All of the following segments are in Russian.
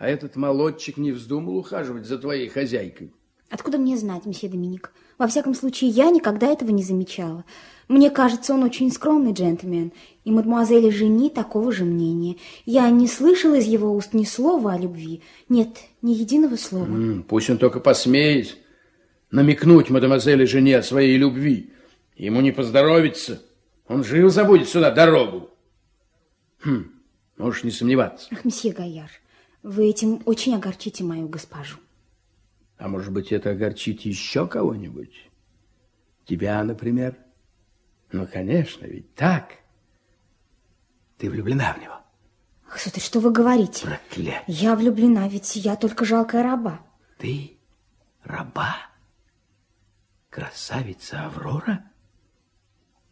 А этот молодчик не вздумал ухаживать за твоей хозяйкой. Откуда мне знать, месье Доминик? Во всяком случае, я никогда этого не замечала. Мне кажется, он очень скромный джентльмен, и мадемуазель Жени такого же мнения. Я не слышала из его уст ни слова о любви. Нет, ни единого слова. М, Пусть он только посмеет намекнуть мадемуазели Жене о своей любви. Ему не поздоровится. Он жил забудет сюда дорогу. Хм, можешь не сомневаться. Ах, месье Гаяр, вы этим очень огорчите мою госпожу. А может быть, это огорчит еще кого-нибудь? Тебя, например? Ну, конечно, ведь так. Ты влюблена в него. Ах, сударь, что вы говорите? Проклятие. Я влюблена, ведь я только жалкая раба. Ты раба? Красавица Аврора?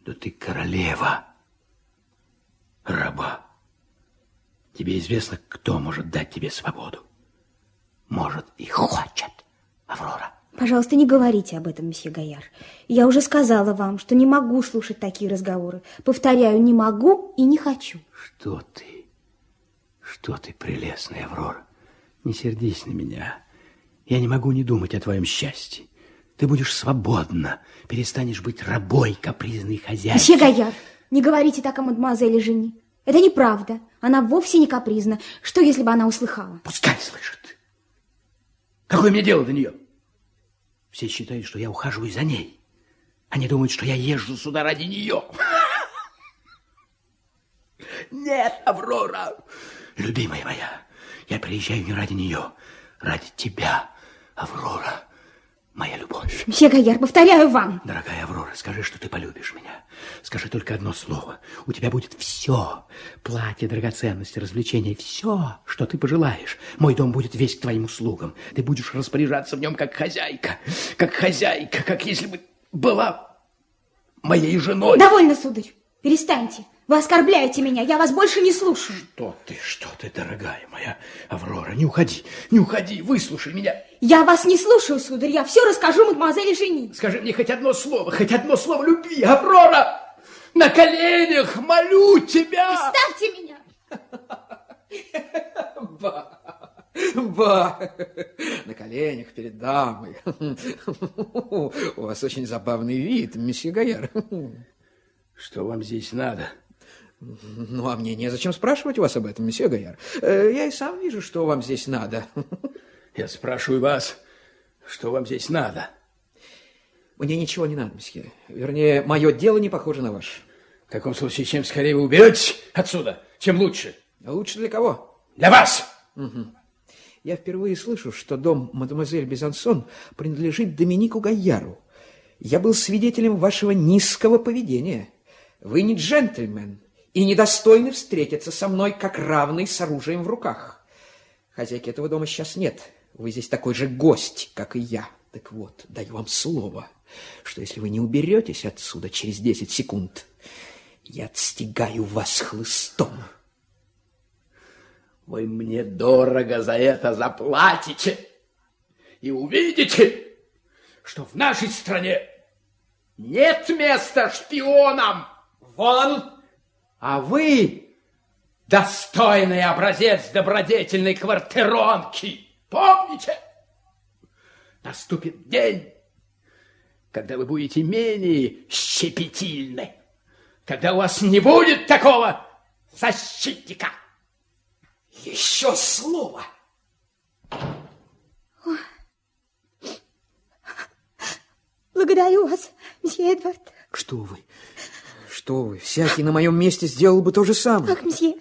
Да ты королева. Раба. Тебе известно, кто может дать тебе свободу? Может и хочет, Аврора. Пожалуйста, не говорите об этом, месье Гаяр. Я уже сказала вам, что не могу слушать такие разговоры. Повторяю, не могу и не хочу. Что ты? Что ты, прелестная Аврора? Не сердись на меня. Я не могу не думать о твоем счастье. Ты будешь свободна, перестанешь быть рабой капризной хозяйки. Месье Гаяр, не говорите так о мадемуазели Жени. Это неправда. Она вовсе не капризна. Что, если бы она услыхала? Пускай слышит. Какое мне дело до нее? Все считают, что я ухаживаю за ней. Они думают, что я езжу сюда ради нее. Нет, Аврора, любимая моя, я приезжаю не ради нее, ради тебя, Аврора, моя любовь. Месье Гаяр, повторяю вам. Дорогая Аврора, скажи, что ты полюбишь меня. Скажи только одно слово. У тебя будет все. Платье, драгоценности, развлечения. Все, что ты пожелаешь. Мой дом будет весь к твоим услугам. Ты будешь распоряжаться в нем как хозяйка. Как хозяйка, как если бы была моей женой. Довольно, сударь. Перестаньте. Вы оскорбляете меня. Я вас больше не слушаю. Что ты, что ты, дорогая моя Аврора, не уходи, не уходи, выслушай меня. Я вас не слушаю, сударь. Я все расскажу мадемуазели Жени. Скажи мне хоть одно слово, хоть одно слово любви, Аврора! На коленях молю тебя! Оставьте меня. Ба, ба, на коленях перед дамой. У вас очень забавный вид, месье Гаяр. Что вам здесь надо? Ну, а мне незачем спрашивать вас об этом, месье Гаяр. Э, Я и сам вижу, что вам здесь надо. Я спрашиваю вас, что вам здесь надо? Мне ничего не надо, месье. Вернее, мое дело не похоже на ваше. В таком случае, чем скорее вы уберетесь отсюда, тем лучше. Лучше для кого? Для вас! Я впервые слышу, что дом мадемуазель Безансон принадлежит Доминику Гаяру. Я был свидетелем вашего низкого поведения. Вы не джентльмен и недостойны встретиться со мной как равный с оружием в руках. Хозяйки этого дома сейчас нет. Вы здесь такой же гость, как и я. Так вот, даю вам слово, что если вы не уберетесь отсюда через 10 секунд, я отстегаю вас хлыстом. Вы мне дорого за это заплатите. И увидите, что в нашей стране нет места шпионам. Вон! А вы достойный образец добродетельной квартиронки. Помните? Наступит день, когда вы будете менее щепетильны, когда у вас не будет такого защитника. Еще слово! Благодарю вас, месье Эдвард. Что вы? Что вы? Всякий на моем месте сделал бы то же самое. Ах, месье,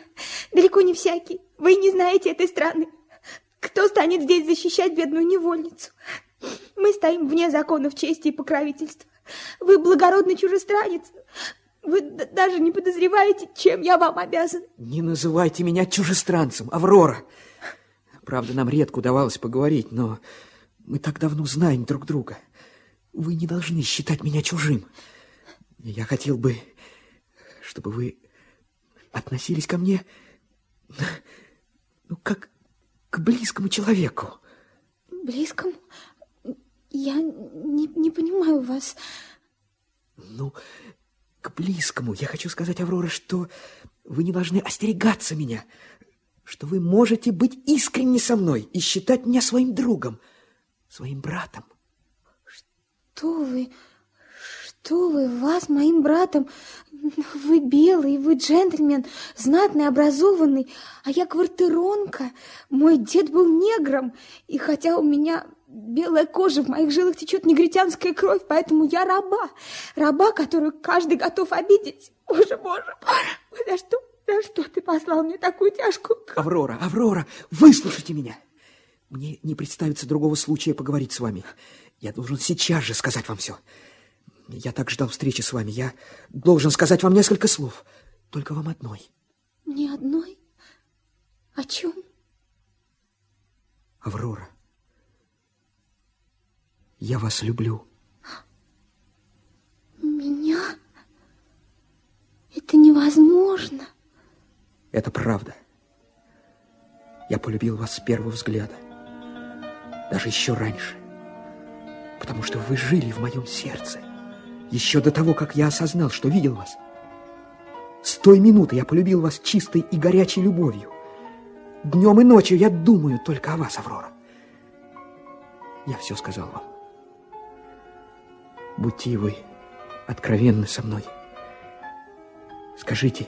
далеко не всякий. Вы не знаете этой страны. Кто станет здесь защищать бедную невольницу? Мы стоим вне законов чести и покровительства. Вы благородный чужестранец. Вы даже не подозреваете, чем я вам обязан. Не называйте меня чужестранцем, Аврора. Правда, нам редко удавалось поговорить, но мы так давно знаем друг друга. Вы не должны считать меня чужим. Я хотел бы, чтобы вы относились ко мне ну, как к близкому человеку. Близкому? Я не, не понимаю вас. Ну, к близкому. Я хочу сказать, Аврора, что вы не должны остерегаться меня, что вы можете быть искренни со мной и считать меня своим другом, своим братом. Что вы, что вы, вас моим братом? Вы белый, вы джентльмен, знатный, образованный, а я квартиронка. Мой дед был негром, и хотя у меня белая кожа, в моих жилах течет негритянская кровь, поэтому я раба, раба, которую каждый готов обидеть. Боже, боже, за что, за что ты послал мне такую тяжкую... Аврора, Аврора, выслушайте меня. Мне не представится другого случая поговорить с вами. Я должен сейчас же сказать вам все. Я так ждал встречи с вами. Я должен сказать вам несколько слов. Только вам одной. Мне одной? О чем? Аврора, я вас люблю. Меня? Это невозможно. Это правда. Я полюбил вас с первого взгляда. Даже еще раньше. Потому что вы жили в моем сердце. Еще до того, как я осознал, что видел вас. С той минуты я полюбил вас чистой и горячей любовью. Днем и ночью я думаю только о вас, Аврора. Я все сказал вам. Будьте вы откровенны со мной. Скажите,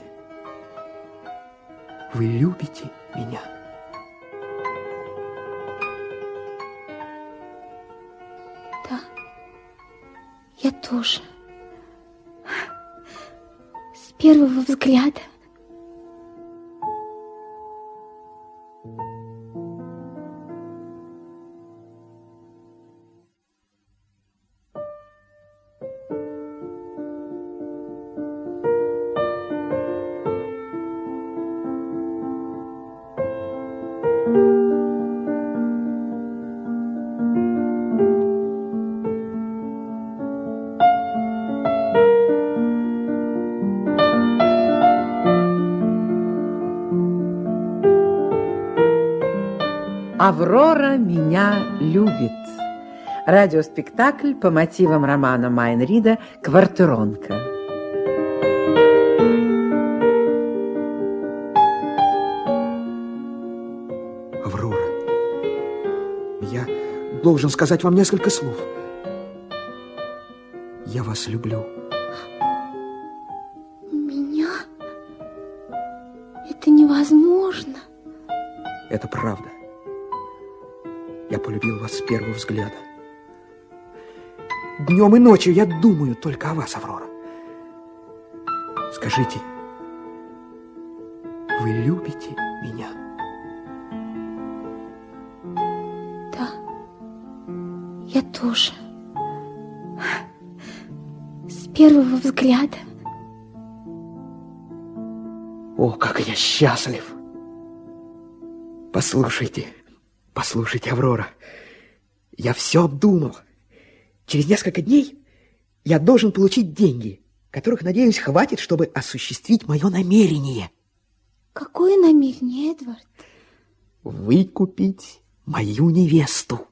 вы любите меня? Я тоже. С первого взгляда. «Аврора меня любит». Радиоспектакль по мотивам романа Майнрида «Квартиронка». Аврора, я должен сказать вам несколько слов. Я вас люблю. Меня? Это невозможно. Это правда. Я полюбил вас с первого взгляда. Днем и ночью я думаю только о вас, Аврора. Скажите, вы любите меня? Да, я тоже. С первого взгляда. О, как я счастлив! Послушайте, послушайте, Аврора, я все обдумал. Через несколько дней я должен получить деньги, которых, надеюсь, хватит, чтобы осуществить мое намерение. Какое намерение, Эдвард? Выкупить мою невесту.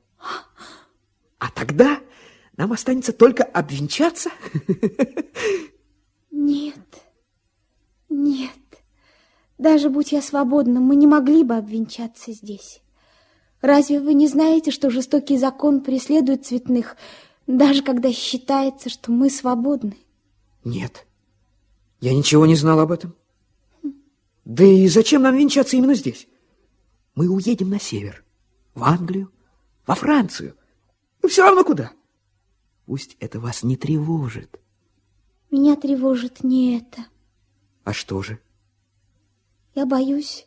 А тогда нам останется только обвенчаться. Нет, нет. Даже будь я свободна, мы не могли бы обвенчаться здесь. Разве вы не знаете, что жестокий закон преследует цветных, даже когда считается, что мы свободны? Нет, я ничего не знал об этом. Да и зачем нам венчаться именно здесь? Мы уедем на север, в Англию, во Францию. Ну, все равно куда. Пусть это вас не тревожит. Меня тревожит не это. А что же? Я боюсь...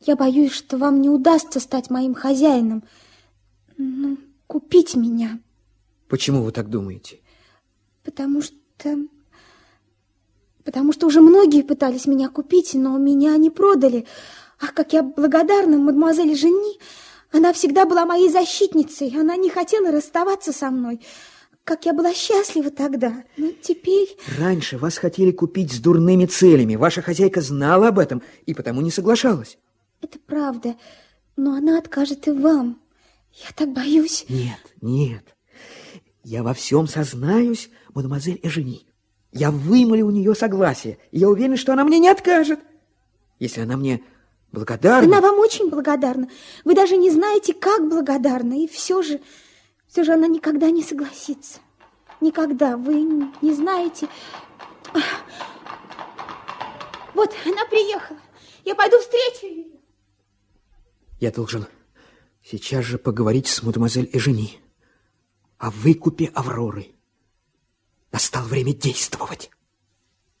Я боюсь, что вам не удастся стать моим хозяином. Ну, купить меня. Почему вы так думаете? Потому что... Потому что уже многие пытались меня купить, но меня не продали. Ах, как я благодарна мадемуазели Жени. Она всегда была моей защитницей. Она не хотела расставаться со мной. Как я была счастлива тогда. Но теперь... Раньше вас хотели купить с дурными целями. Ваша хозяйка знала об этом и потому не соглашалась. Это правда, но она откажет и вам. Я так боюсь. Нет, нет. Я во всем сознаюсь, мадемуазель Эжени. Я вымолю у нее согласие, и я уверен, что она мне не откажет. Если она мне Благодарна? Она вам очень благодарна. Вы даже не знаете, как благодарна. И все же, все же она никогда не согласится. Никогда. Вы не знаете... Вот, она приехала. Я пойду встречу ее. Я должен сейчас же поговорить с мадемуазель Эжени о выкупе Авроры. Настало время действовать.